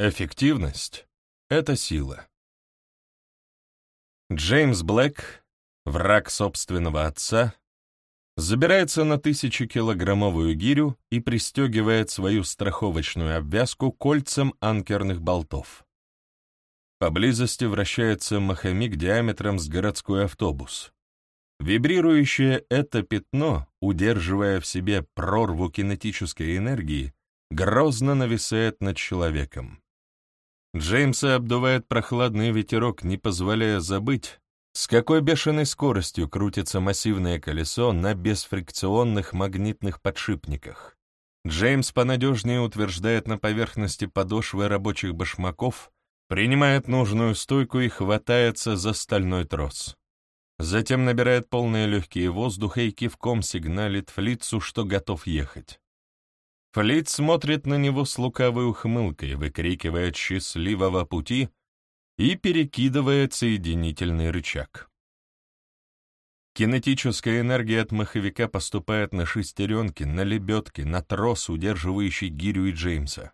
Эффективность — это сила. Джеймс Блэк, враг собственного отца, забирается на тысячекилограммовую гирю и пристегивает свою страховочную обвязку кольцем анкерных болтов. Поблизости вращается маховик диаметром с городской автобус. Вибрирующее это пятно, удерживая в себе прорву кинетической энергии, грозно нависает над человеком. Джеймса обдувает прохладный ветерок, не позволяя забыть, с какой бешеной скоростью крутится массивное колесо на бесфрикционных магнитных подшипниках? Джеймс понадежнее утверждает на поверхности подошвы рабочих башмаков, принимает нужную стойку и хватается за стальной трос. Затем набирает полные легкие воздуха и кивком сигналит Флицу, что готов ехать. Флиц смотрит на него с лукавой ухмылкой, выкрикивает «счастливого пути», и перекидывает соединительный рычаг. Кинетическая энергия от маховика поступает на шестеренки, на лебедки, на трос, удерживающий гирю и Джеймса.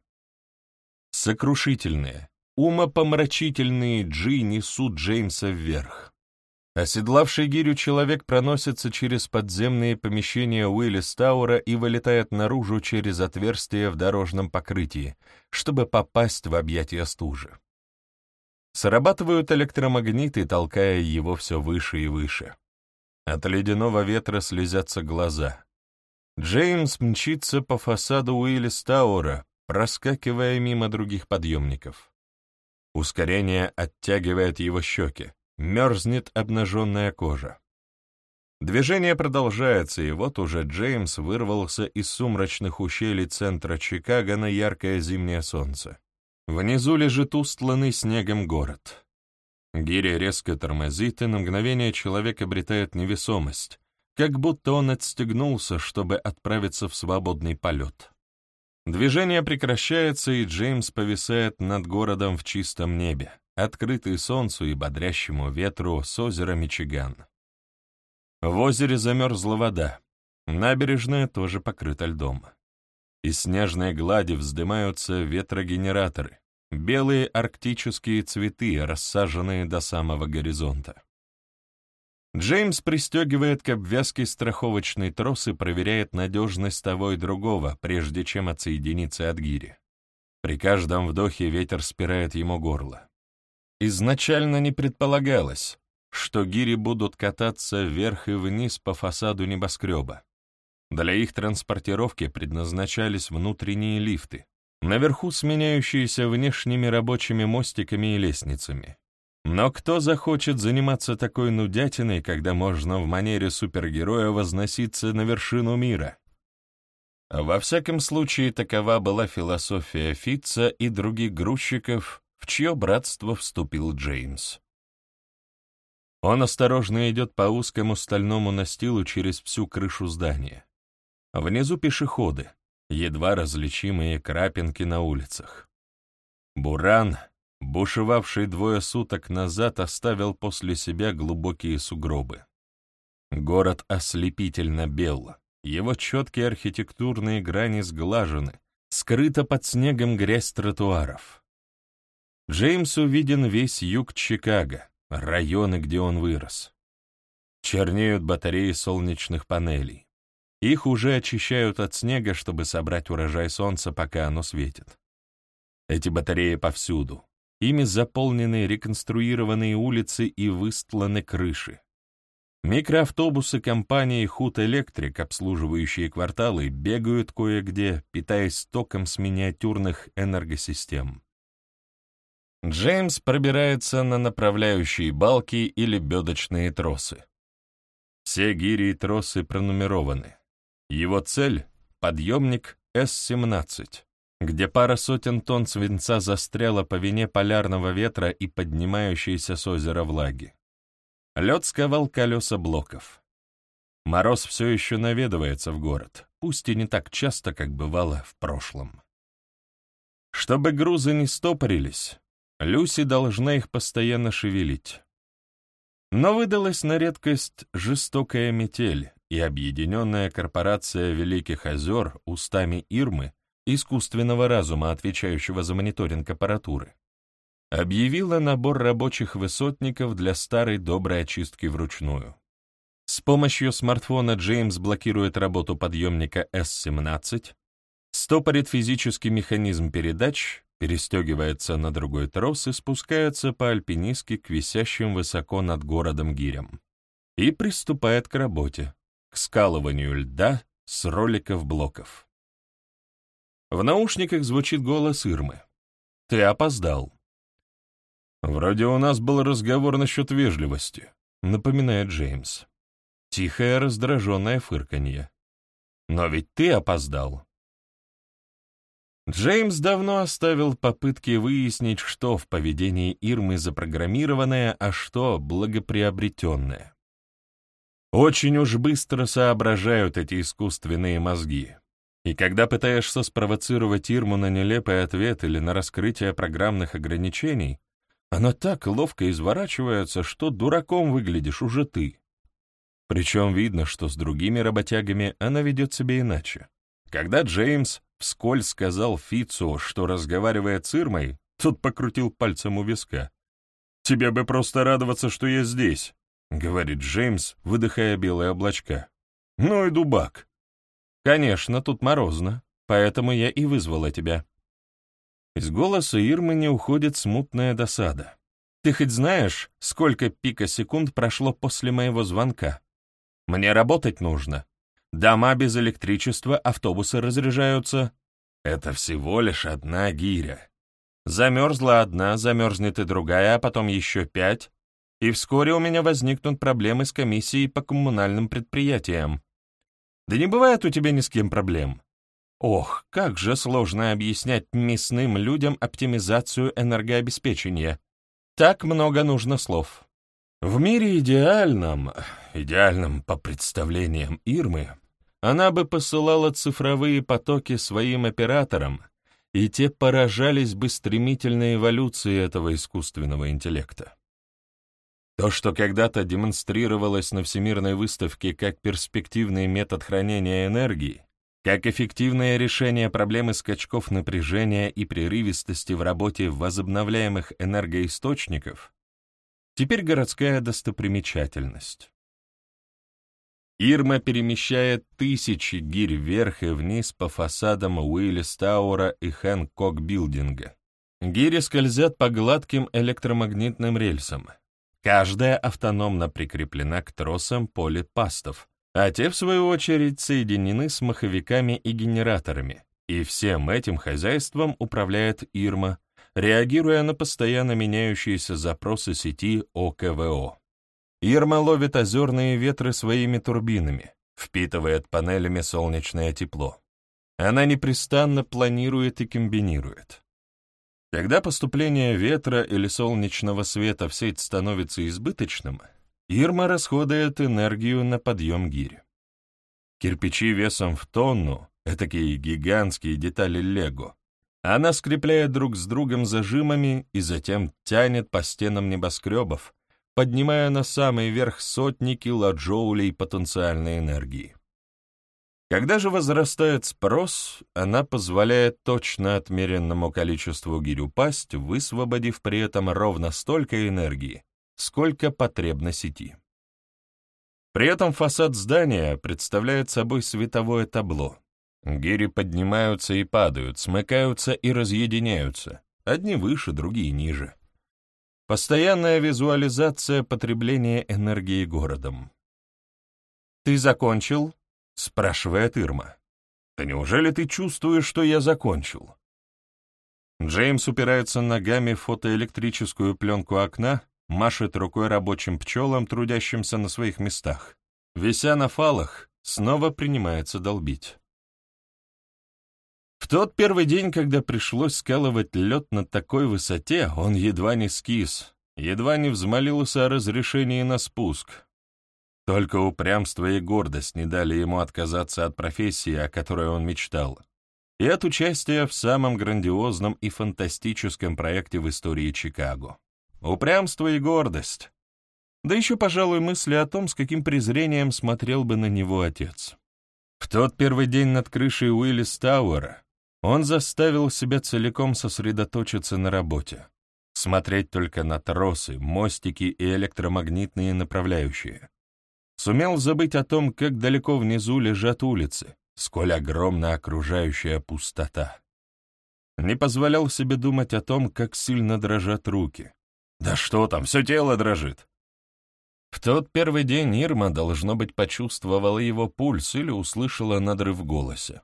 Сокрушительные, умопомрачительные джи несут Джеймса вверх. Оседлавший гирю человек проносится через подземные помещения Уиллис Таура и вылетает наружу через отверстие в дорожном покрытии, чтобы попасть в объятия стужи. Срабатывают электромагниты, толкая его все выше и выше. От ледяного ветра слезятся глаза. Джеймс мчится по фасаду Уиллис Таура, проскакивая мимо других подъемников. Ускорение оттягивает его щеки, мерзнет обнаженная кожа. Движение продолжается, и вот уже Джеймс вырвался из сумрачных ущелий центра Чикаго на яркое зимнее солнце. Внизу лежит устланный снегом город. Гиря резко тормозит, и на мгновение человек обретает невесомость, как будто он отстегнулся, чтобы отправиться в свободный полет. Движение прекращается, и Джеймс повисает над городом в чистом небе, открытый солнцу и бодрящему ветру с озера Мичиган. В озере замерзла вода, набережная тоже покрыта льдом. Из снежной глади вздымаются ветрогенераторы, белые арктические цветы, рассаженные до самого горизонта. Джеймс пристегивает к обвязке страховочный трос и проверяет надежность того и другого, прежде чем отсоединиться от гири. При каждом вдохе ветер спирает ему горло. Изначально не предполагалось, что гири будут кататься вверх и вниз по фасаду небоскреба. Для их транспортировки предназначались внутренние лифты, наверху сменяющиеся внешними рабочими мостиками и лестницами. Но кто захочет заниматься такой нудятиной, когда можно в манере супергероя возноситься на вершину мира? Во всяком случае, такова была философия Фитца и других грузчиков, в чье братство вступил Джеймс. Он осторожно идет по узкому стальному настилу через всю крышу здания. Внизу пешеходы, едва различимые крапинки на улицах. Буран, бушевавший двое суток назад, оставил после себя глубокие сугробы. Город ослепительно бел, его четкие архитектурные грани сглажены, скрыта под снегом грязь тротуаров. Джеймс увиден весь юг Чикаго, районы, где он вырос. Чернеют батареи солнечных панелей. Их уже очищают от снега, чтобы собрать урожай солнца, пока оно светит. Эти батареи повсюду. Ими заполнены реконструированные улицы и выстланы крыши. Микроавтобусы компании Hood Electric, обслуживающие кварталы, бегают кое-где, питаясь током с миниатюрных энергосистем. Джеймс пробирается на направляющие балки или бедочные тросы. Все гири и тросы пронумерованы. Его цель — подъемник С-17, где пара сотен тонн свинца застряла по вине полярного ветра и поднимающейся с озера влаги. Лед сковал колеса блоков. Мороз все еще наведывается в город, пусть и не так часто, как бывало в прошлом. Чтобы грузы не стопорились, Люси должна их постоянно шевелить. Но выдалась на редкость жестокая метель, и объединенная корпорация Великих озер устами Ирмы искусственного разума, отвечающего за мониторинг аппаратуры, объявила набор рабочих высотников для старой доброй очистки вручную. С помощью смартфона Джеймс блокирует работу подъемника С-17, стопорит физический механизм передач, перестегивается на другой трос и спускается по альпинистке к висящим высоко над городом гирям. И приступает к работе, к скалыванию льда с роликов-блоков. В наушниках звучит голос Ирмы. «Ты опоздал». «Вроде у нас был разговор насчет вежливости», — напоминает Джеймс. Тихое раздраженное фырканье. «Но ведь ты опоздал». Джеймс давно оставил попытки выяснить, что в поведении Ирмы запрограммированное, а что благоприобретенное. Очень уж быстро соображают эти искусственные мозги. И когда пытаешься спровоцировать Ирму на нелепый ответ или на раскрытие программных ограничений, она так ловко изворачивается, что дураком выглядишь уже ты. Причем видно, что с другими работягами она ведет себя иначе. Когда Джеймс вскользь сказал Фицу, что разговаривает с Ирмой, тот покрутил пальцем у виска. «Тебе бы просто радоваться, что я здесь», — говорит Джеймс, выдыхая белые облачка. «Ну и дубак». «Конечно, тут морозно, поэтому я и вызвала тебя». Из голоса Ирмы не уходит смутная досада. «Ты хоть знаешь, сколько пика-секунд прошло после моего звонка?» Мне работать нужно. Дома без электричества, автобусы разряжаются. Это всего лишь одна гиря. Замерзла одна, замерзнет и другая, а потом еще пять. И вскоре у меня возникнут проблемы с комиссией по коммунальным предприятиям. Да не бывает у тебя ни с кем проблем. Ох, как же сложно объяснять мясным людям оптимизацию энергообеспечения. Так много нужно слов. В мире идеальном, идеальном по представлениям Ирмы, она бы посылала цифровые потоки своим операторам, и те поражались бы стремительной эволюции этого искусственного интеллекта. То, что когда-то демонстрировалось на Всемирной выставке как перспективный метод хранения энергии, как эффективное решение проблемы скачков напряжения и прерывистости в работе возобновляемых энергоисточников, Теперь городская достопримечательность. Ирма перемещает тысячи гирь вверх и вниз по фасадам Уиллис Тауэра и Хэнкок-билдинга. Гири скользят по гладким электромагнитным рельсам. Каждая автономно прикреплена к тросам полипастов, а те, в свою очередь, соединены с маховиками и генераторами, и всем этим хозяйством управляет Ирма, реагируя на постоянно меняющиеся запросы сети ОКВО. Ирма ловит озерные ветры своими турбинами, впитывает панелями солнечное тепло. Она непрестанно планирует и комбинирует. Когда поступление ветра или солнечного света в сеть становится избыточным, Ирма расходует энергию на подъем гирь. Кирпичи весом в тонну, этакие гигантские детали лего, она скрепляет друг с другом зажимами и затем тянет по стенам небоскребов, поднимая на самый верх сотни килоджоулей потенциальной энергии. Когда же возрастает спрос, она позволяет точно отмеренному количеству гирь упасть, высвободив при этом ровно столько энергии, сколько потребно сети. При этом фасад здания представляет собой световое табло, Гири поднимаются и падают, смыкаются и разъединяются, одни выше, другие ниже. Постоянная визуализация потребления энергии городом. «Ты закончил?» — спрашивает Ирма. «Да неужели ты чувствуешь, что я закончил?» Джеймс упирается ногами в фотоэлектрическую пленку окна, машет рукой рабочим пчелам, трудящимся на своих местах. Вися на фалах, снова принимается долбить. В тот первый день, когда пришлось скалывать лед на такой высоте, он едва не скис, едва не взмолился о разрешении на спуск. Только упрямство и гордость не дали ему отказаться от профессии, о которой он мечтал, и от участия в самом грандиозном и фантастическом проекте в истории Чикаго. Упрямство и гордость. Да еще, пожалуй, мысли о том, с каким презрением смотрел бы на него отец. В тот первый день над крышей Уиллис Тауэра Он заставил себя целиком сосредоточиться на работе, смотреть только на тросы, мостики и электромагнитные направляющие. Сумел забыть о том, как далеко внизу лежат улицы, сколь огромна окружающая пустота. Не позволял себе думать о том, как сильно дрожат руки. Да что там, все тело дрожит. В тот первый день Ирма, должно быть, почувствовала его пульс или услышала надрыв в голосе.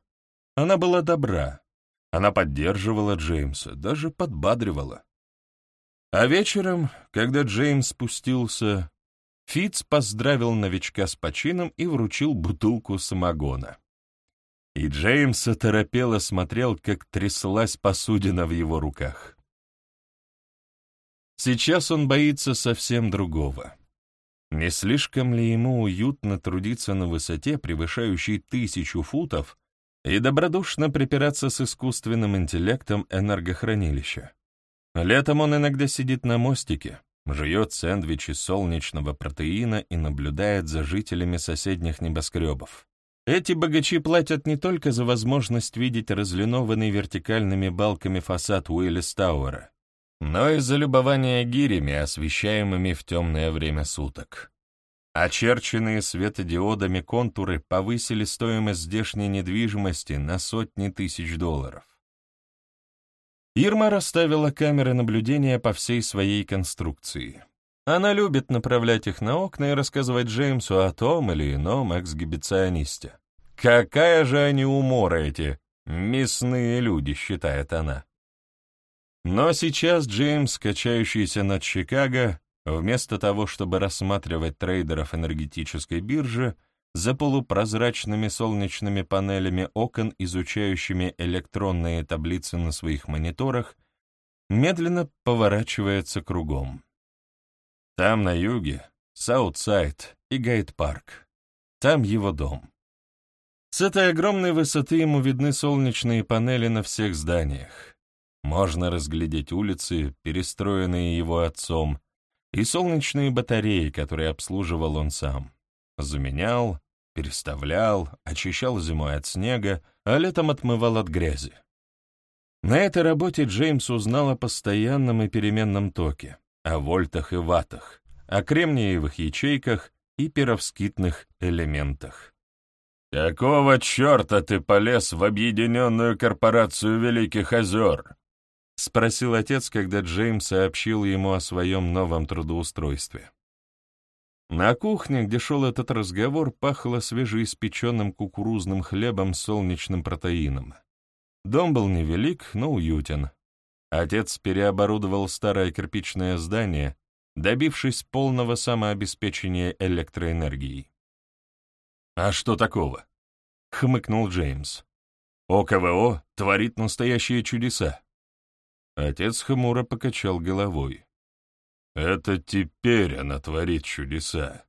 Она была добра. Она поддерживала Джеймса, даже подбадривала. А вечером, когда Джеймс спустился, Фиц поздравил новичка с почином и вручил бутылку самогона. И Джеймс оторопело смотрел, как тряслась посудина в его руках. Сейчас он боится совсем другого. Не слишком ли ему уютно трудиться на высоте, превышающей тысячу футов, и добродушно припираться с искусственным интеллектом энергохранилища? Летом он иногда сидит на мостике, жует сэндвичи солнечного протеина и наблюдает за жителями соседних небоскребов. Эти богачи платят не только за возможность видеть разлинованный вертикальными балками фасад Уиллис Тауэра, но и за любование гирями, освещаемыми в темное время суток. Очерченные светодиодами контуры повысили стоимость здешней недвижимости на сотни тысяч долларов. Ирма расставила камеры наблюдения по всей своей конструкции. Она любит направлять их на окна и рассказывать Джеймсу о том или ином эксгибиционисте. Какая же они умора эти, мясные люди, считает она. Но сейчас Джеймс, качающийся над Чикаго, вместо того, чтобы рассматривать трейдеров энергетической биржи, за полупрозрачными солнечными панелями окон, изучающими электронные таблицы на своих мониторах, медленно поворачивается кругом. Там, на юге, Саутсайд и Гайд-парк. Там его дом. С этой огромной высоты ему видны солнечные панели на всех зданиях. Можно разглядеть улицы, перестроенные его отцом, и солнечные батареи, которые обслуживал он сам. Заменял, переставлял, очищал зимой от снега, а летом отмывал от грязи. На этой работе Джеймс узнал о постоянном и переменном токе, о вольтах и ваттах, о кремниевых ячейках и перовскитных элементах. «Какого черта ты полез в объединенную корпорацию Великих озер?» — спросил отец, когда Джеймс сообщил ему о своем новом трудоустройстве. На кухне, где шел этот разговор, пахло свежеиспеченным кукурузным хлебом с солнечным протеином. Дом был невелик, но уютен. Отец переоборудовал старое кирпичное здание, добившись полного самообеспечения электроэнергией. «А что такого?» — хмыкнул Джеймс. «ОКВО творит настоящие чудеса. Отец хмуро покачал головой. «Это теперь она творит чудеса.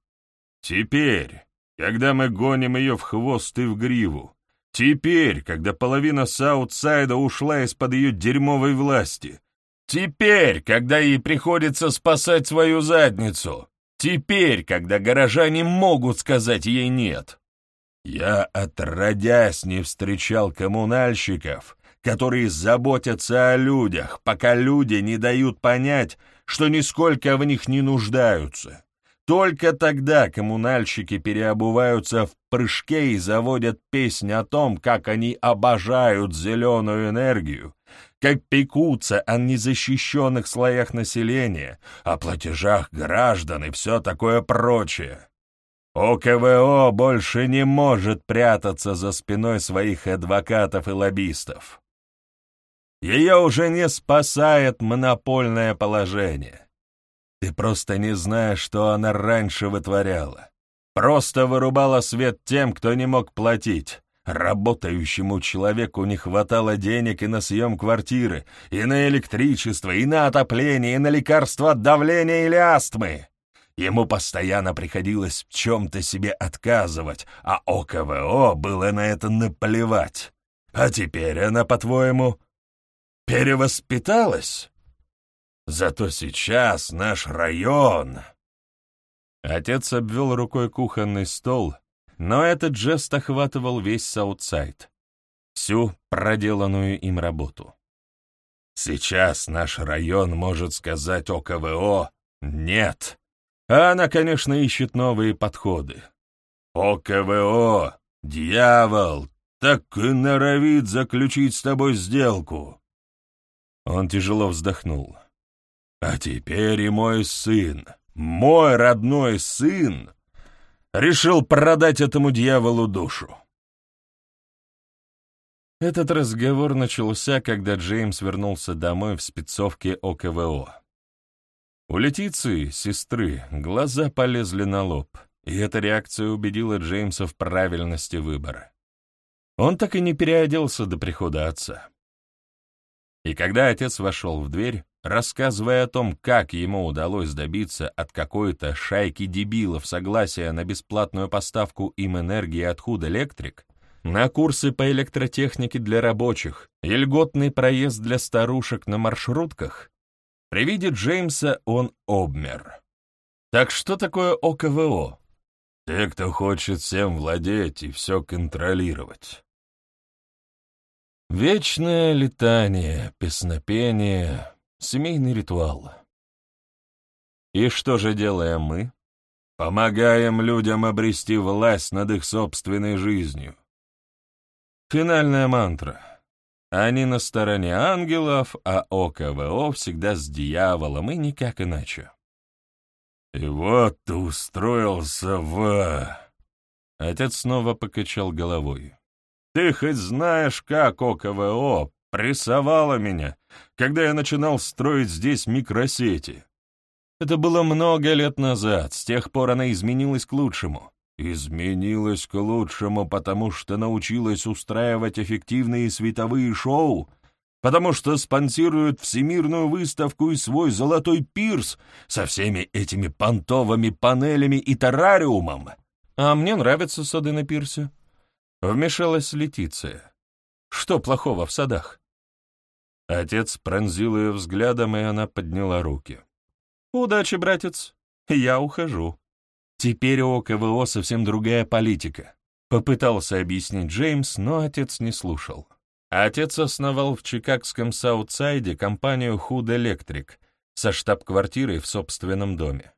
Теперь, когда мы гоним ее в хвост и в гриву. Теперь, когда половина Саутсайда ушла из-под ее дерьмовой власти. Теперь, когда ей приходится спасать свою задницу. Теперь, когда горожане могут сказать ей «нет». Я, отродясь, не встречал коммунальщиков, которые заботятся о людях, пока люди не дают понять, что нисколько в них не нуждаются. Только тогда коммунальщики переобуваются в прыжке и заводят песнь о том, как они обожают зеленую энергию, как пекутся о незащищенных слоях населения, о платежах граждан и все такое прочее. ОКВО больше не может прятаться за спиной своих адвокатов и лоббистов. Ее уже не спасает монопольное положение. Ты просто не знаешь, что она раньше вытворяла. Просто вырубала свет тем, кто не мог платить. Работающему человеку не хватало денег и на съем квартиры, и на электричество, и на отопление, и на лекарства от давления или астмы. Ему постоянно приходилось в чем-то себе отказывать, а ОКВО было на это наплевать. А теперь она, по-твоему, перевоспиталась. Зато сейчас наш район...» Отец обвел рукой кухонный стол, но этот жест охватывал весь Саутсайд. всю проделанную им работу. Сейчас наш район может сказать ОКВО «нет», а она, конечно, ищет новые подходы. ОКВО, дьявол, так и норовит заключить с тобой сделку. Он тяжело вздохнул. А теперь и мой сын, мой родной сын, решил продать этому дьяволу душу. Этот разговор начался, когда Джеймс вернулся домой в спецовке ОКВО. У Летиции, сестры, глаза полезли на лоб, и эта реакция убедила Джеймса в правильности выбора. Он так и не переоделся до прихода отца. И когда отец вошел в дверь, рассказывая о том, как ему удалось добиться от какой-то шайки дебилов согласия на бесплатную поставку им энергии от Худ Электрик, на курсы по электротехнике для рабочих и льготный проезд для старушек на маршрутках, при виде Джеймса он обмер. Так что такое ОКВО? Те, кто хочет всем владеть и все контролировать. Вечное летание, песнопение, семейный ритуал. И что же делаем мы? Помогаем людям обрести власть над их собственной жизнью. Финальная мантра. Они на стороне ангелов, а ОКВО всегда с дьяволом, и никак иначе. И вот ты устроился в... Отец снова покачал головой. Ты хоть знаешь, как ОКВО прессовало меня, когда я начинал строить здесь микросети. Это было много лет назад, с тех пор она изменилась к лучшему. Изменилась к лучшему, потому что научилась устраивать эффективные световые шоу, потому что спонсирует всемирную выставку и свой золотой пирс со всеми этими понтовыми панелями и террариумом. А мне нравятся сады на пирсе. Вмешалась Летиция. Что плохого в садах? Отец пронзил ее взглядом, и она подняла руки. «Удачи, братец, я ухожу». Теперь у КВО совсем другая политика. Попытался объяснить Джеймс, но отец не слушал. Отец основал в чикагском Саутсайде компанию Hood Electric со штаб-квартирой в собственном доме.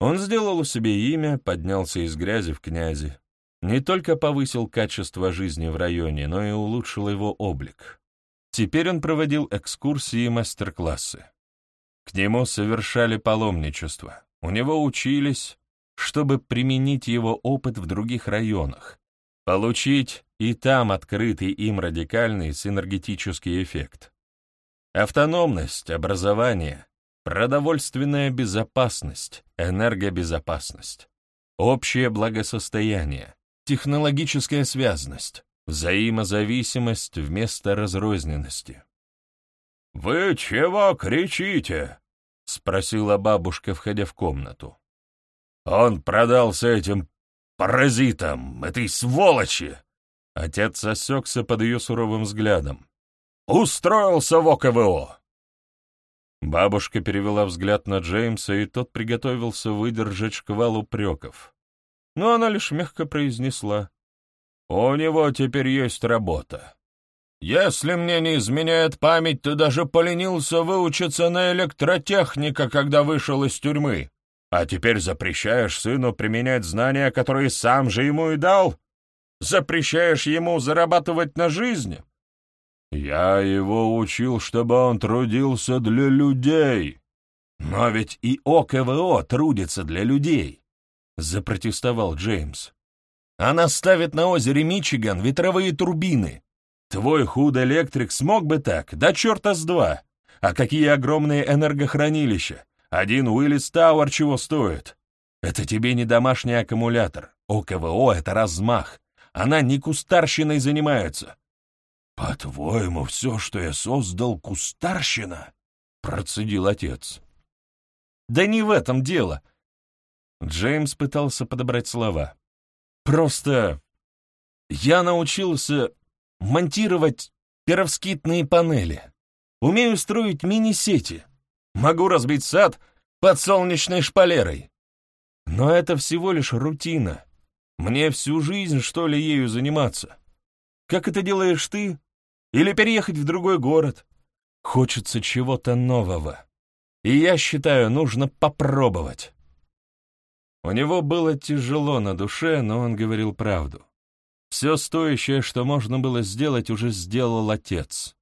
Он сделал себе имя, поднялся из грязи в князи. Не только повысил качество жизни в районе, но и улучшил его облик. Теперь он проводил экскурсии и мастер-классы. К нему совершали паломничество. У него учились, чтобы применить его опыт в других районах, получить и там открытый им радикальный синергетический эффект. Автономность, образование, продовольственная безопасность, энергобезопасность, общее благосостояние, технологическая связность, взаимозависимость вместо разрозненности. «Вы чего кричите?» — спросила бабушка, входя в комнату. Он продался этим паразитам, этой сволочи!» Отец осекся под ее суровым взглядом. «Устроился в ОКВО!» Бабушка перевела взгляд на Джеймса, и тот приготовился выдержать шквал упреков. Но она лишь мягко произнесла. «У него теперь есть работа. Если мне не изменяет память, ты даже поленился выучиться на электротехника, когда вышел из тюрьмы. А теперь запрещаешь сыну применять знания, которые сам же ему и дал? Запрещаешь ему зарабатывать на жизнь? Я его учил, чтобы он трудился для людей. Но ведь и ОКВО трудится для людей, — запротестовал Джеймс. Она ставит на озере Мичиган ветровые турбины. Твой худ-электрик смог бы так, да черта с два. А какие огромные энергохранилища! Один Уиллис Тауэр чего стоит? Это тебе не домашний аккумулятор. ОКВО — это размах. Она не кустарщиной занимается. «По-твоему, все, что я создал, кустарщина?» — процедил отец. «Да не в этом дело!» Джеймс пытался подобрать слова. «Просто я научился монтировать перовскитные панели. Умею строить мини-сети. Могу разбить сад под солнечной шпалерой. Но это всего лишь рутина. Мне всю жизнь, что ли, ею заниматься? как это делаешь ты, или переехать в другой город. Хочется чего-то нового. И я считаю, нужно попробовать. У него было тяжело на душе, но он говорил правду. Все стоящее, что можно было сделать, уже сделал отец.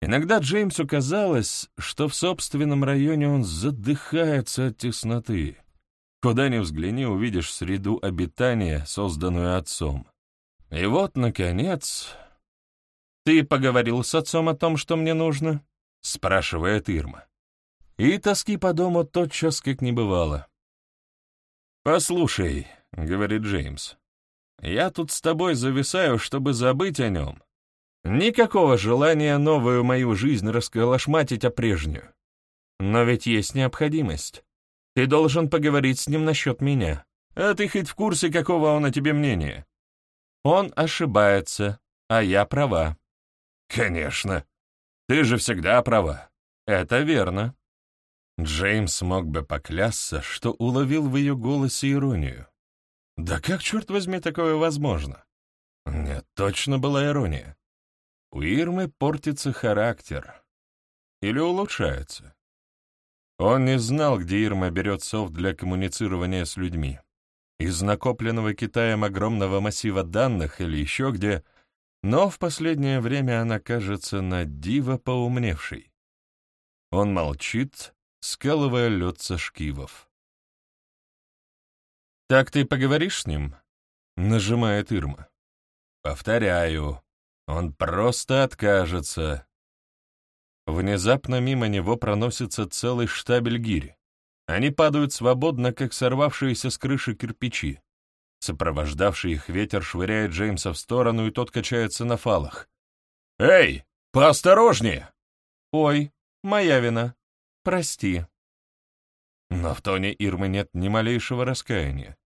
Иногда Джеймсу казалось, что в собственном районе он задыхается от тесноты. Куда ни взгляни, увидишь среду обитания, созданную отцом. И вот, наконец... «Ты поговорил с отцом о том, что мне нужно?» — спрашивает Ирма. И тоски по дому тотчас как не бывало. «Послушай», — говорит Джеймс, — «я тут с тобой зависаю, чтобы забыть о нем. Никакого желания новую мою жизнь расколошматить, а прежнюю. Но ведь есть необходимость. Ты должен поговорить с ним насчет меня. А ты хоть в курсе, какого он о тебе мнения? Он ошибается, а я права. Конечно. Ты же всегда права. Это верно. Джеймс мог бы поклясться, что уловил в ее голосе иронию. Да как, черт возьми, такое возможно? Нет, точно была ирония. У Ирмы портится характер. Или улучшается. Он не знал, где Ирма берет софт для коммуницирования с людьми. Из накопленного Китаем огромного массива данных или еще где, но в последнее время она кажется на диво поумневшей. Он молчит, скалывая лед со шкивов. «Так ты поговоришь с ним?» — нажимает Ирма. «Повторяю, он просто откажется». Внезапно мимо него проносится целый штабель гирь. Они падают свободно, как сорвавшиеся с крыши кирпичи. Сопровождавший их ветер швыряет Джеймса в сторону, и тот качается на фалах. «Эй, поосторожнее!» «Ой, моя вина. Прости». Но в тоне Ирмы нет ни малейшего раскаяния.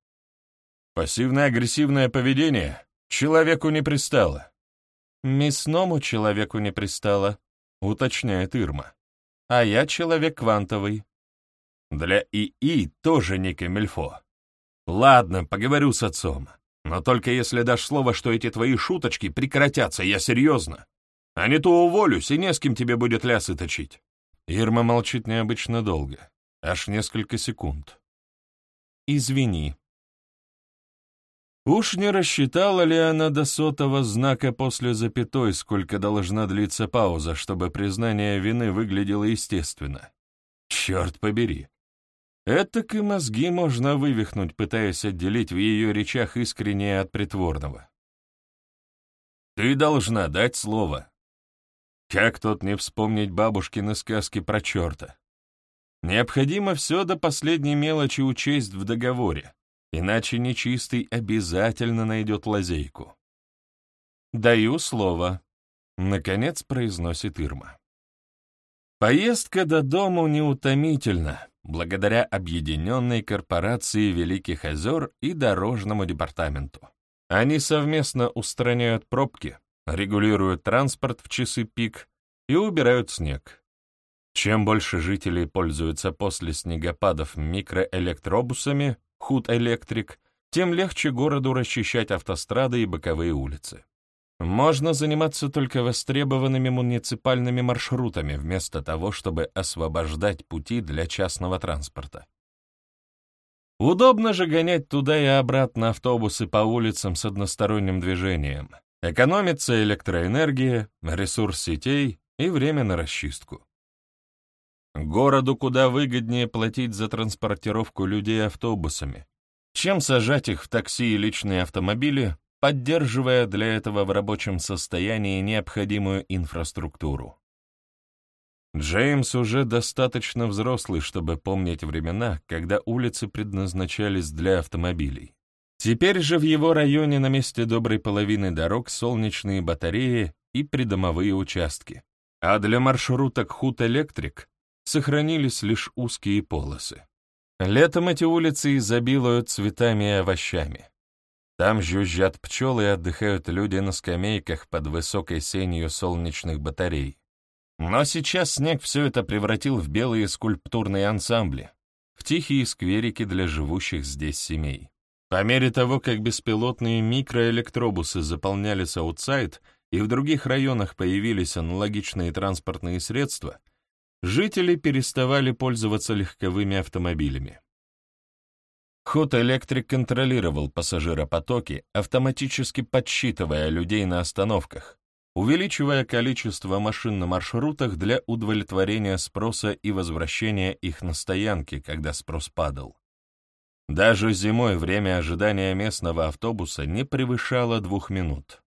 Пассивное агрессивное поведение человеку не пристало. «Мясному человеку не пристало», — уточняет Ирма. «А я человек квантовый». Для ИИ тоже не камельфо. Ладно, поговорю с отцом. Но только если дашь слово, что эти твои шуточки прекратятся, я серьезно. А не то уволюсь, и не с кем тебе будет лясы точить. Ирма молчит необычно долго, аж несколько секунд. «Извини». Уж не рассчитала ли она до сотого знака после запятой, сколько должна длиться пауза, чтобы признание вины выглядело естественно? Черт побери. Этак и мозги можно вывихнуть, пытаясь отделить в ее речах искреннее от притворного. «Ты должна дать слово», как тут не вспомнить бабушкины сказки про черта? Необходимо все до последней мелочи учесть в договоре, иначе нечистый обязательно найдет лазейку. «Даю слово», — наконец произносит Ирма. Поездка до дому неутомительна, благодаря Объединенной корпорации Великих озер и Дорожному департаменту. Они совместно устраняют пробки, регулируют транспорт в часы пик и убирают снег. Чем больше жителей пользуются после снегопадов микроэлектробусами, худ электрик, тем легче городу расчищать автострады и боковые улицы. Можно заниматься только востребованными муниципальными маршрутами, вместо того, чтобы освобождать пути для частного транспорта. Удобно же гонять туда и обратно автобусы по улицам с односторонним движением. Экономится электроэнергия, ресурс сетей и время на расчистку. Городу куда выгоднее платить за транспортировку людей автобусами, чем сажать их в такси и личные автомобили, поддерживая для этого в рабочем состоянии необходимую инфраструктуру. Джеймс уже достаточно взрослый, чтобы помнить времена, когда улицы предназначались для автомобилей. Теперь же в его районе на месте доброй половины дорог солнечные батареи и придомовые участки, а для маршруток Худ-Электрик сохранились лишь узкие полосы. Летом эти улицы изобилуют цветами и овощами. Там жужжат пчелы и отдыхают люди на скамейках под высокой сенью солнечных батарей. Но сейчас снег все это превратил в белые скульптурные ансамбли, в тихие скверики для живущих здесь семей. По мере того, как беспилотные микроэлектробусы заполняли Саутсайд и в других районах появились аналогичные транспортные средства, жители переставали пользоваться легковыми автомобилями. Ход Электрик контролировал пассажиропотоки, автоматически подсчитывая людей на остановках, увеличивая количество машин на маршрутах для удовлетворения спроса и возвращения их на стоянки, когда спрос падал. Даже зимой время ожидания местного автобуса не превышало двух минут.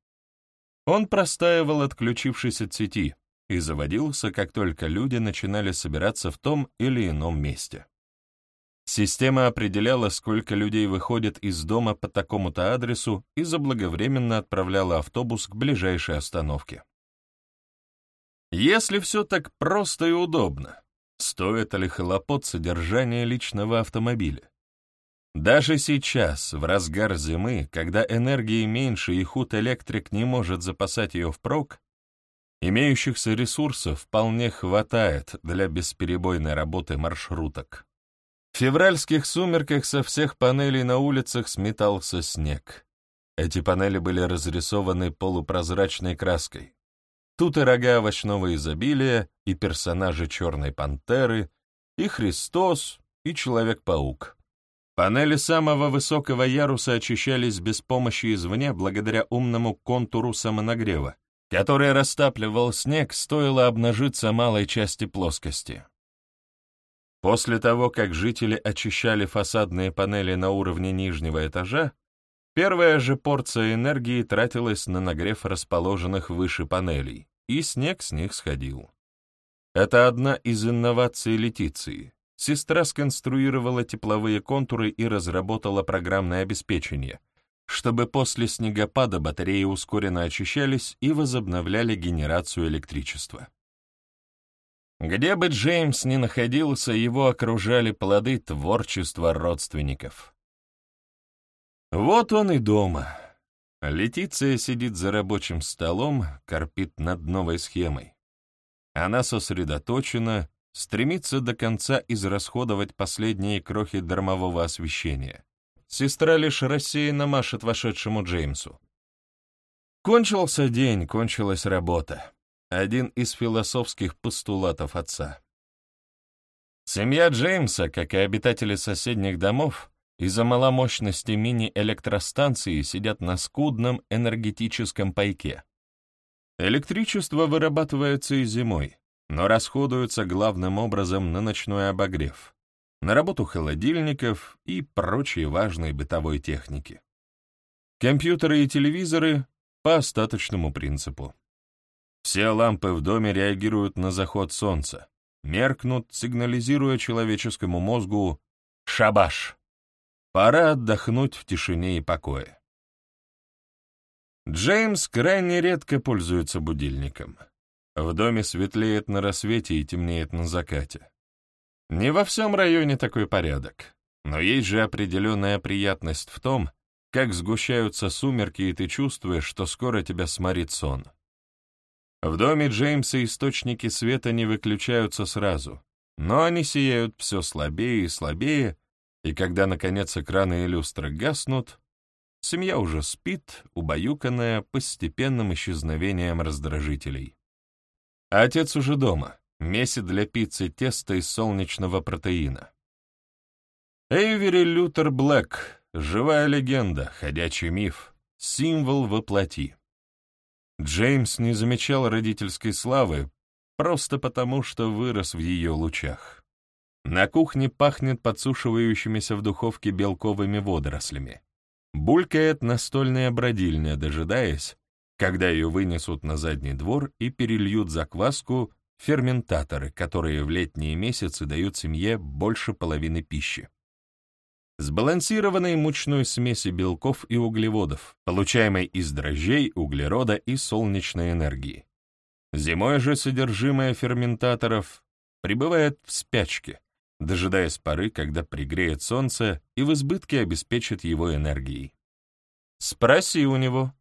Он простаивал, отключившись от сети, и заводился, как только люди начинали собираться в том или ином месте. Система определяла, сколько людей выходит из дома по такому-то адресу и заблаговременно отправляла автобус к ближайшей остановке. Если все так просто и удобно, стоит ли хлопот содержания личного автомобиля? Даже сейчас, в разгар зимы, когда энергии меньше и худ электрик не может запасать ее впрок, имеющихся ресурсов вполне хватает для бесперебойной работы маршруток. В февральских сумерках со всех панелей на улицах сметался снег. Эти панели были разрисованы полупрозрачной краской. Тут и рога овощного изобилия, и персонажи Черной Пантеры, и Христос, и Человек-паук. Панели самого высокого яруса очищались без помощи извне благодаря умному контуру самонагрева, который растапливал снег, стоило обнажиться малой части плоскости. После того, как жители очищали фасадные панели на уровне нижнего этажа, первая же порция энергии тратилась на нагрев расположенных выше панелей, и снег с них сходил. Это одна из инноваций Летиции. Сестра сконструировала тепловые контуры и разработала программное обеспечение, чтобы после снегопада батареи ускоренно очищались и возобновляли генерацию электричества. Где бы Джеймс ни находился, его окружали плоды творчества родственников. Вот он и дома. Летиция сидит за рабочим столом, корпит над новой схемой. Она сосредоточена, стремится до конца израсходовать последние крохи дармового освещения. Сестра лишь рассеянно машет вошедшему Джеймсу. Кончился день, кончилась работа. Один из философских постулатов отца. Семья Джеймса, как и обитатели соседних домов, из-за маломощности мини-электростанции сидят на скудном энергетическом пайке. Электричество вырабатывается и зимой, но расходуются главным образом на ночной обогрев, на работу холодильников и прочей важной бытовой техники. Компьютеры и телевизоры по остаточному принципу. Все лампы в доме реагируют на заход солнца, меркнут, сигнализируя человеческому мозгу «Шабаш!» Пора отдохнуть в тишине и покое. Джеймс крайне редко пользуется будильником. В доме светлеет на рассвете и темнеет на закате. Не во всем районе такой порядок, но есть же определенная приятность в том, как сгущаются сумерки, и ты чувствуешь, что скоро тебя сморит сон. В доме Джеймса источники света не выключаются сразу, но они сияют все слабее и слабее, и когда, наконец, экраны и люстры гаснут, семья уже спит, убаюканная постепенным исчезновением раздражителей. А отец уже дома, месит для пиццы тесто из солнечного протеина. Эйвери Лютер Блэк — живая легенда, ходячий миф, символ воплоти. Джеймс не замечал родительской славы просто потому, что вырос в ее лучах. На кухне пахнет подсушивающимися в духовке белковыми водорослями. Булькает настольная бродильня, дожидаясь, когда ее вынесут на задний двор и перельют закваску ферментаторы, которые в летние месяцы дают семье больше половины пищи. Сбалансированной мучной смеси белков и углеводов, получаемой из дрожжей, углерода и солнечной энергии. Зимой же содержимое ферментаторов пребывает в спячке, дожидаясь поры, когда пригреет солнце и в избытке обеспечит его энергией. Спроси у него,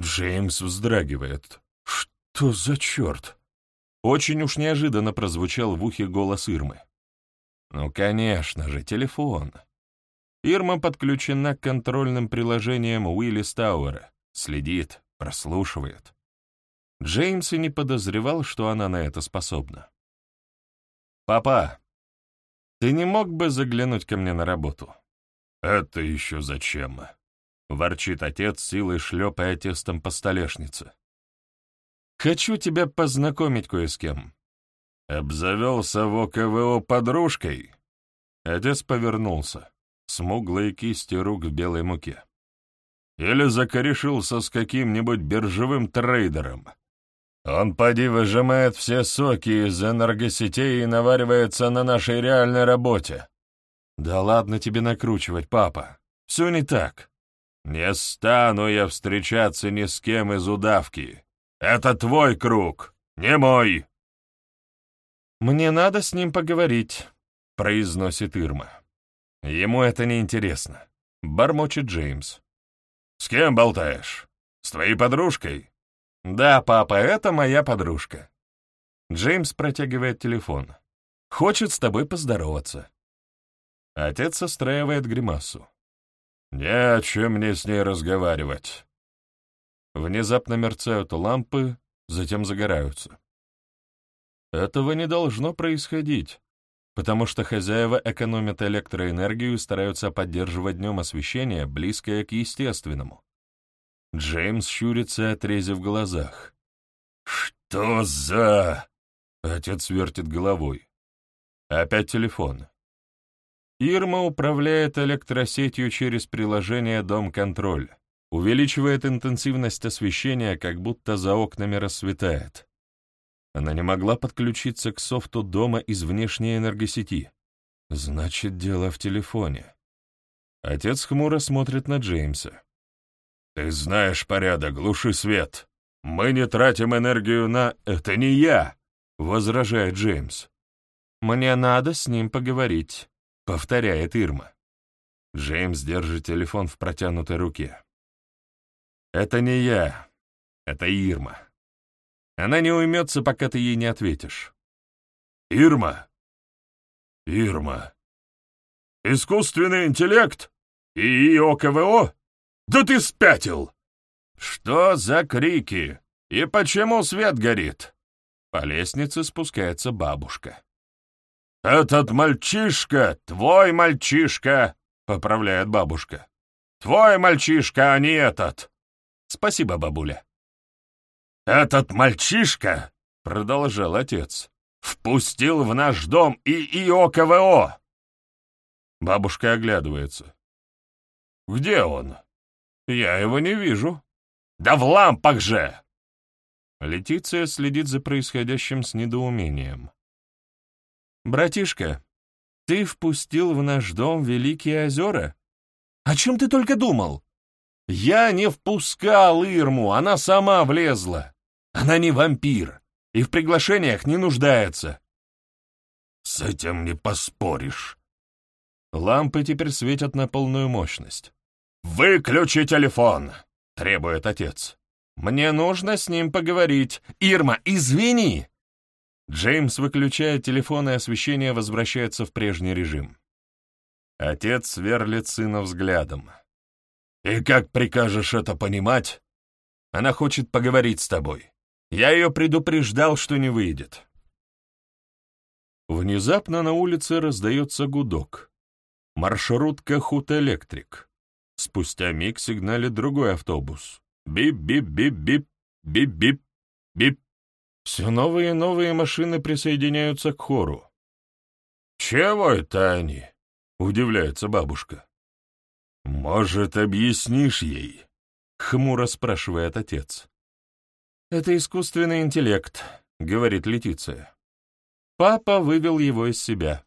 Джеймс вздрагивает. «Что за черт?» Очень уж неожиданно прозвучал в ухе голос Ирмы. «Ну, конечно же, телефон. Ирма подключена к контрольным приложениям Уиллис Тауэра, следит, прослушивает. Джеймс и не подозревал, что она на это способна. «Папа, ты не мог бы заглянуть ко мне на работу?» «Это еще зачем?» — ворчит отец, силой шлепая тестом по столешнице. «Хочу тебя познакомить кое с кем». «Обзавелся в ОКВО подружкой?» Отец повернулся, смуглые кисти рук в белой муке. «Или закорешился с каким-нибудь биржевым трейдером?» Он, поди, выжимает все соки из энергосетей и наваривается на нашей реальной работе. Да ладно тебе накручивать, папа. Все не так. Не стану я встречаться ни с кем из удавки. Это твой круг, не мой. Мне надо с ним поговорить, произносит Ирма. Ему это не интересно. Бормочет Джеймс. С кем болтаешь? С твоей подружкой? «Да, папа, это моя подружка». Джеймс протягивает телефон. «Хочет с тобой поздороваться». Отец состраивает гримасу. «Не о чем мне с ней разговаривать». Внезапно мерцают лампы, затем загораются. Этого не должно происходить, потому что хозяева экономят электроэнергию и стараются поддерживать днем освещение, близкое к естественному. Джеймс щурится, отрезив глазах. «Что за...» Отец вертит головой. Опять телефон. Ирма управляет электросетью через приложение «Дом-контроль». Увеличивает интенсивность освещения, как будто за окнами рассветает. Она не могла подключиться к софту дома из внешней энергосети. Значит, дело в телефоне. Отец хмуро смотрит на Джеймса. «Ты знаешь порядок, глуши свет. Мы не тратим энергию на... Это не я!» — возражает Джеймс. «Мне надо с ним поговорить», — повторяет Ирма. Джеймс держит телефон в протянутой руке. «Это не я. Это Ирма. Она не уймется, пока ты ей не ответишь». «Ирма? Ирма? Искусственный интеллект? И ОКВО?» «Да ты спятил!» «Что за крики? И почему свет горит?» По лестнице спускается бабушка. «Этот мальчишка, твой мальчишка!» — поправляет бабушка. «Твой мальчишка, а не этот!» «Спасибо, бабуля». «Этот мальчишка, — продолжал отец, — впустил в наш дом и ИОКВО!» Бабушка оглядывается. «Где он?» «Я его не вижу». «Да в лампах же!» Летиция следит за происходящим с недоумением. «Братишка, ты впустил в наш дом Великие озера? О чем ты только думал?» «Я не впускал Ирму, она сама влезла. Она не вампир и в приглашениях не нуждается». «С этим не поспоришь». Лампы теперь светят на полную мощность. «Выключи телефон!» — требует отец. «Мне нужно с ним поговорить. Ирма, извини!» Джеймс выключает телефон, и освещение возвращается в прежний режим. Отец сверлит сына взглядом. «И как прикажешь это понимать?» «Она хочет поговорить с тобой. Я ее предупреждал, что не выйдет». Внезапно на улице раздается гудок. Маршрутка Хут-Электрик. Спустя миг сигналит другой автобус. Бип-бип-бип-бип, бип-бип, бип. Все новые и новые машины присоединяются к хору. «Чего это они?» — удивляется бабушка. «Может, объяснишь ей?» — хмуро спрашивает отец. «Это искусственный интеллект», — говорит Летиция. Папа вывел его из себя.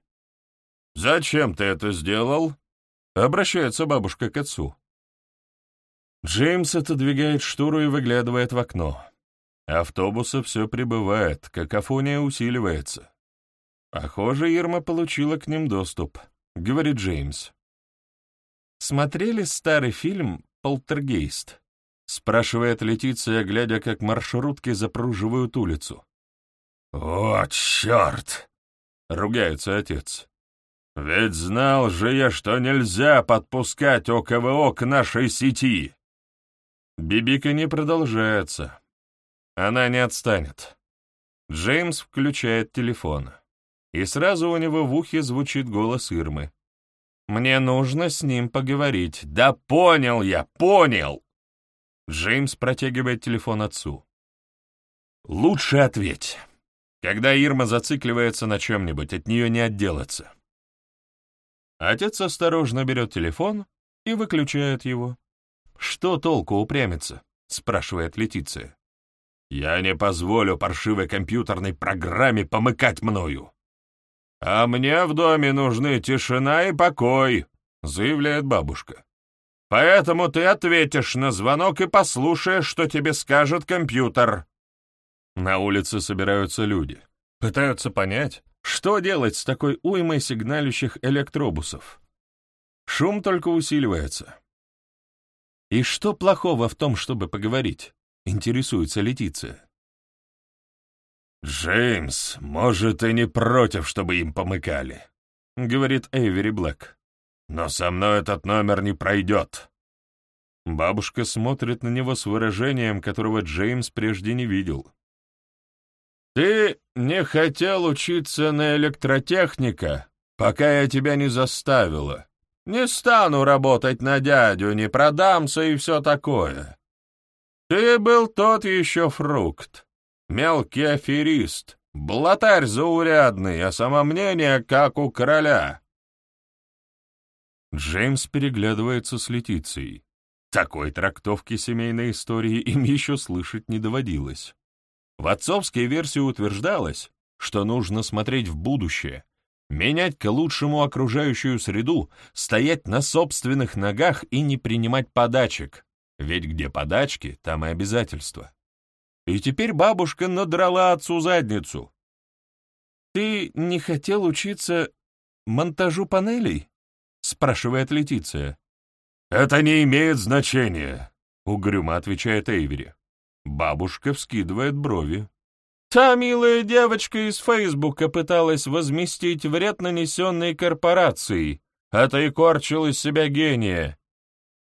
«Зачем ты это сделал?» Обращается бабушка к отцу. Джеймс отодвигает штору и выглядывает в окно. Автобуса все прибывает, какофония усиливается. Похоже, Ирма получила к ним доступ, говорит Джеймс. Смотрели старый фильм «Полтергейст»? Спрашивает Летиция, глядя, как маршрутки запруживают улицу. «О, черт!» — ругается отец. Ведь знал же я, что нельзя подпускать ОКВО к нашей сети. Бибика не продолжается. Она не отстанет. Джеймс включает телефон. И сразу у него в ухе звучит голос Ирмы. «Мне нужно с ним поговорить». «Да понял я, понял!» Джеймс протягивает телефон отцу. «Лучше ответь. Когда Ирма зацикливается на чем-нибудь, от нее не отделаться». Отец осторожно берет телефон и выключает его. «Что толку упрямиться?» — спрашивает Летиция. «Я не позволю паршивой компьютерной программе помыкать мною». «А мне в доме нужны тишина и покой», — заявляет бабушка. «Поэтому ты ответишь на звонок и послушаешь, что тебе скажет компьютер». На улице собираются люди. Пытаются понять, что делать с такой уймой сигналищих электробусов. Шум только усиливается. «И что плохого в том, чтобы поговорить?» — интересуется Летиция. «Джеймс, может, и не против, чтобы им помыкали», — говорит Эйвери Блэк. «Но со мной этот номер не пройдет». Бабушка смотрит на него с выражением, которого Джеймс прежде не видел. «Ты не хотел учиться на электротехника, пока я тебя не заставила. Не стану работать на дядю, не продамся и все такое. Ты был тот еще фрукт, мелкий аферист, блатарь заурядный, а самомнение, как у короля». Джеймс переглядывается с Летицией. Такой трактовки семейной истории им еще слышать не доводилось. В отцовской версии утверждалось, что нужно смотреть в будущее, менять к лучшему окружающую среду, стоять на собственных ногах и не принимать подачек, ведь где подачки, там и обязательства. И теперь бабушка надрала отцу задницу. «Ты не хотел учиться монтажу панелей?» — спрашивает Летиция. «Это не имеет значения», — угрюмо отвечает Эйвери. Бабушка вскидывает брови. Та милая девочка из Фейсбука пыталась возместить вред, нанесенный корпорацией, а ты корчил из себя гения.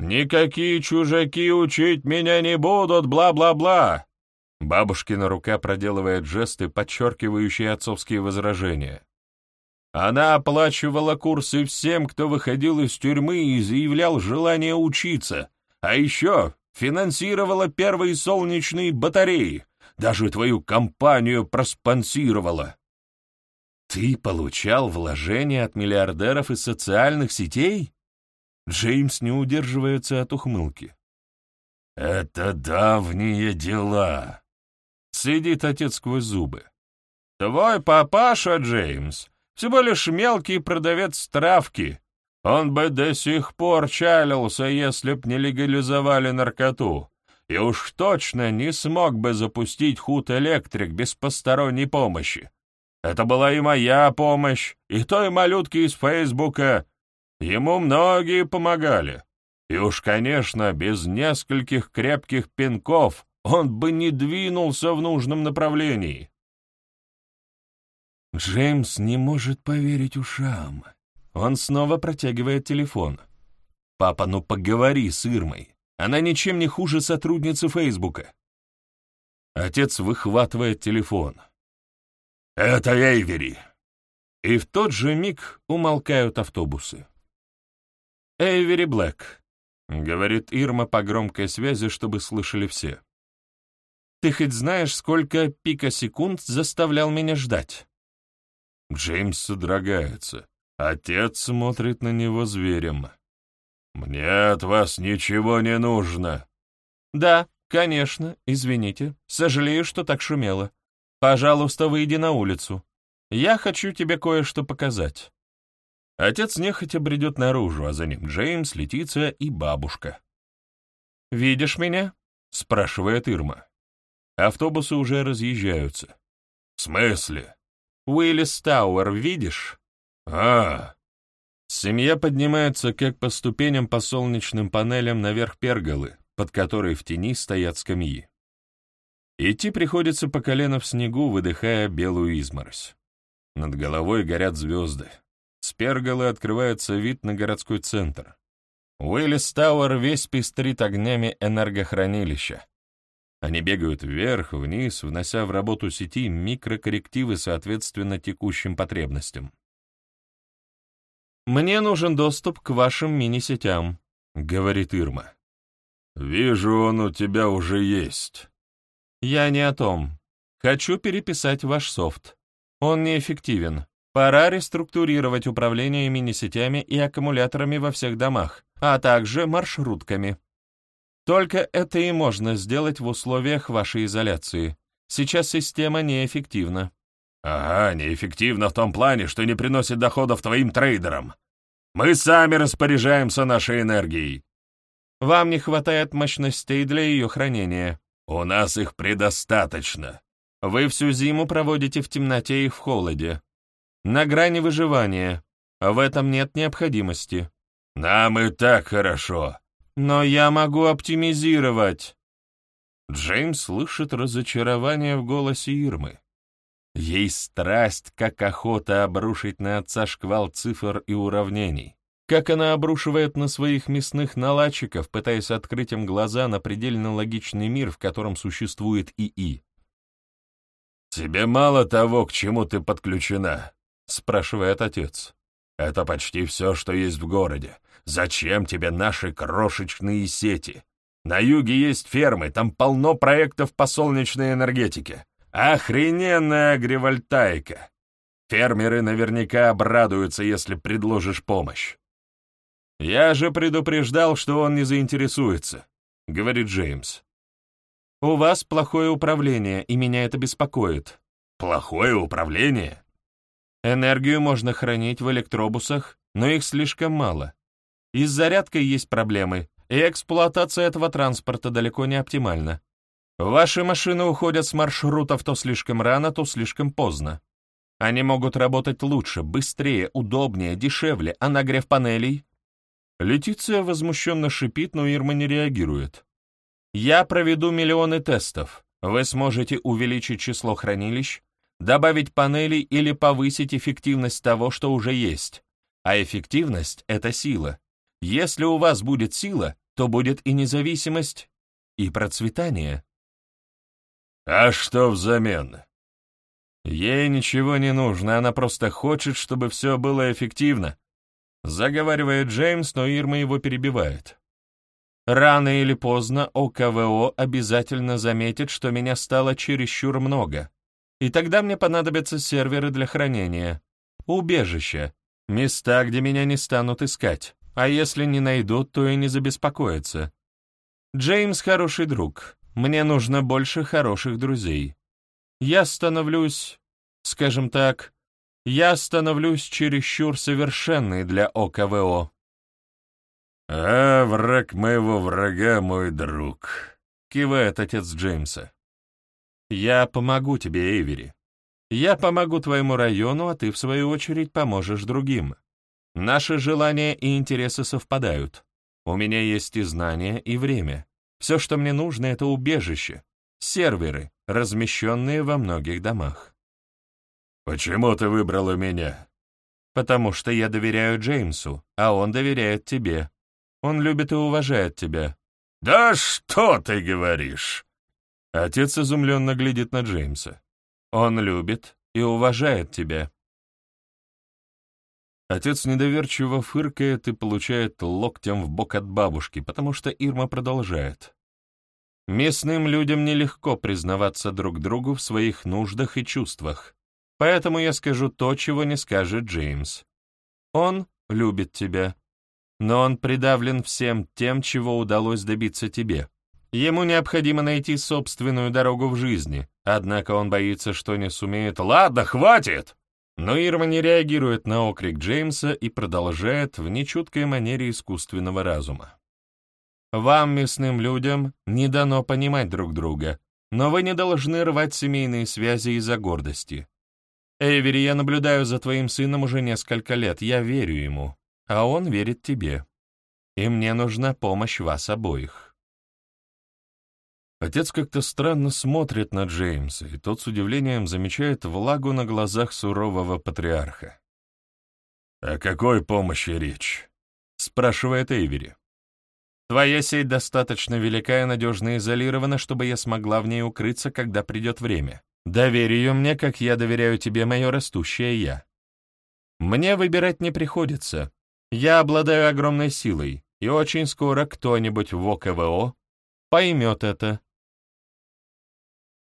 Никакие чужаки учить меня не будут, бла-бла-бла. Бабушкина рука проделывает жесты, подчеркивающие отцовские возражения. Она оплачивала курсы всем, кто выходил из тюрьмы и заявлял желание учиться, а еще финансировала первые солнечные батареи, даже твою компанию проспонсировала. Ты получал вложения от миллиардеров из социальных сетей? Джеймс не удерживается от ухмылки. Это давние дела. Сидит отец сквозь зубы. Твой папаша, Джеймс, всего лишь мелкий продавец травки. Он бы до сих пор чалился, если б не легализовали наркоту и уж точно не смог бы запустить худ электрик без посторонней помощи. Это была и моя помощь, и той малютки из Фейсбука. Ему многие помогали. И уж, конечно, без нескольких крепких пинков он бы не двинулся в нужном направлении. Джеймс не может поверить ушам. Он снова протягивает телефон. «Папа, ну поговори с Ирмой. Она ничем не хуже сотрудницы Фейсбука. Отец выхватывает телефон. «Это Эйвери!» И в тот же миг умолкают автобусы. «Эйвери Блэк», — говорит Ирма по громкой связи, чтобы слышали все. «Ты хоть знаешь, сколько пика-секунд заставлял меня ждать?» Джеймс содрогается. Отец смотрит на него зверем. «Мне от вас ничего не нужно». «Да, конечно, извините. Сожалею, что так шумело. Пожалуйста, выйди на улицу. Я хочу тебе кое-что показать». Отец нехотя бредет наружу, а за ним Джеймс, Летиция и бабушка. «Видишь меня?» — спрашивает Ирма. Автобусы уже разъезжаются. «В смысле?» «Уиллис Тауэр видишь?» «А, Семья поднимается как по ступеням по солнечным панелям наверх перголы, под которой в тени стоят скамьи. Идти приходится по колено в снегу, выдыхая белую изморозь. Над головой горят звезды. С перголы открывается вид на городской центр. Уиллис Тауэр весь пестрит огнями энергохранилища. Они бегают вверх, вниз, внося в работу сети микрокоррективы соответственно текущим потребностям. «Мне нужен доступ к вашим мини-сетям», — говорит Ирма. «Вижу, он у тебя уже есть». «Я не о том. Хочу переписать ваш софт. Он неэффективен. Пора реструктурировать управление мини-сетями и аккумуляторами во всех домах, а также маршрутками. Только это и можно сделать в условиях вашей изоляции. Сейчас система неэффективна. Ага, неэффективна в том плане, что не приносит доходов твоим трейдерам. Мы сами распоряжаемся нашей энергией. Вам не хватает мощностей для ее хранения. У нас их предостаточно. Вы всю зиму проводите в темноте и в холоде. На грани выживания. В этом нет необходимости. Нам и так хорошо. Но я могу оптимизировать. Джеймс слышит разочарование в голосе Ирмы. Ей страсть, как охота обрушить на отца шквал цифр и уравнений, как она обрушивает на своих мясных наладчиков, пытаясь открыть им глаза на предельно логичный мир, в котором существует ИИ. «Тебе мало того, к чему ты подключена?» — спрашивает отец. «Это почти все, что есть в городе. Зачем тебе наши крошечные сети? На юге есть фермы, там полно проектов по солнечной энергетике. Охрененная агривольтайка. Фермеры наверняка обрадуются, если предложишь помощь. «Я же предупреждал, что он не заинтересуется», — говорит Джеймс. «У вас плохое управление, и меня это беспокоит». «Плохое управление?» «Энергию можно хранить в электробусах, но их слишком мало. И с зарядкой есть проблемы, и эксплуатация этого транспорта далеко не оптимальна. Ваши машины уходят с маршрутов то слишком рано, то слишком поздно. Они могут работать лучше, быстрее, удобнее, дешевле, а нагрев панелей...» Летиция возмущенно шипит, но Ирма не реагирует. Я проведу миллионы тестов. Вы сможете увеличить число хранилищ, добавить панелей или повысить эффективность того, что уже есть. А эффективность — это сила. Если у вас будет сила, то будет и независимость, и процветание. А что взамен? Ей ничего не нужно, она просто хочет, чтобы все было эффективно. Заговаривает Джеймс, но Ирма его перебивает. Рано или поздно ОКВО обязательно заметит, что меня стало чересчур много. И тогда мне понадобятся серверы для хранения, убежища, места, где меня не станут искать. А если не найдут, то и не забеспокоятся. Джеймс хороший друг. Мне нужно больше хороших друзей. Я становлюсь, скажем так, я становлюсь чересчур совершенной для ОКВО. «А враг моего врага мой друг», — кивает отец Джеймса. «Я помогу тебе, Эйвери. Я помогу твоему району, а ты, в свою очередь, поможешь другим. Наши желания и интересы совпадают. У меня есть и знания, и время. Все, что мне нужно, — это убежище, серверы, размещенные во многих домах». «Почему ты выбрала меня?» «Потому что я доверяю Джеймсу, а он доверяет тебе. Он любит и уважает тебя». «Да что ты говоришь?» Отец изумленно глядит на Джеймса. «Он любит и уважает тебя». Отец недоверчиво фыркает и получает локтем в бок от бабушки, потому что Ирма продолжает. Местным людям нелегко признаваться друг другу в своих нуждах и чувствах, поэтому я скажу то, чего не скажет Джеймс. Он любит тебя, но он придавлен всем тем, чего удалось добиться тебе. Ему необходимо найти собственную дорогу в жизни, однако он боится, что не сумеет. «Ладно, хватит!» Но Ирма не реагирует на окрик Джеймса и продолжает в нечуткой манере искусственного разума. «Вам, мясным людям, не дано понимать друг друга, но вы не должны рвать семейные связи из-за гордости. Эйвери, я наблюдаю за твоим сыном уже несколько лет, я верю ему а он верит тебе. И мне нужна помощь вас обоих». Отец как-то странно смотрит на Джеймса, и тот с удивлением замечает влагу на глазах сурового патриарха. «О какой помощи речь?» — спрашивает Эйвери. «Твоя сеть достаточно велика и надежно изолирована, чтобы я смогла в ней укрыться, когда придет время. Доверь ее мне, как я доверяю тебе мое растущее «я». Мне выбирать не приходится. Я обладаю огромной силой, и очень скоро кто-нибудь в ОКВО поймет это.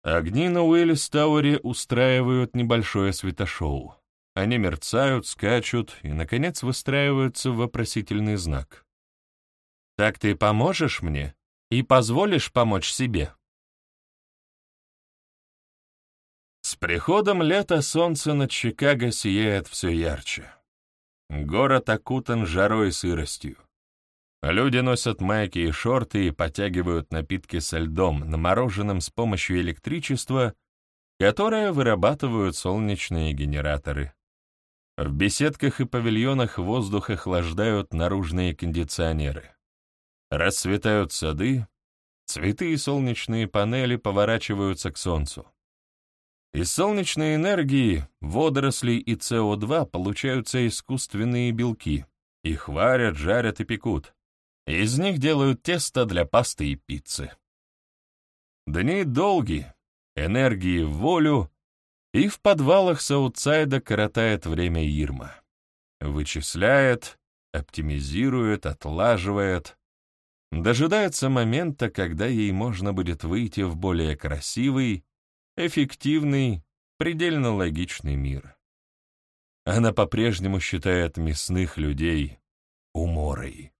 Огни на Уиллис-Тауэре устраивают небольшое светошоу. Они мерцают, скачут и, наконец, выстраиваются в вопросительный знак. «Так ты поможешь мне и позволишь помочь себе?» С приходом лета солнце над Чикаго сияет все ярче. Город окутан жарой и сыростью. Люди носят майки и шорты и подтягивают напитки со льдом, намороженным с помощью электричества, которое вырабатывают солнечные генераторы. В беседках и павильонах воздух охлаждают наружные кондиционеры. Расцветают сады, цветы и солнечные панели поворачиваются к солнцу. Из солнечной энергии, водорослей и СО2 получаются искусственные белки. Их варят, жарят и пекут. Из них делают тесто для пасты и пиццы. Дни долгие, энергии в волю, и в подвалах Саутсайда коротает время Ирма. Вычисляет, оптимизирует, отлаживает. Дожидается момента, когда ей можно будет выйти в более красивый, эффективный, предельно логичный мир. Она по-прежнему считает мясных людей уморой.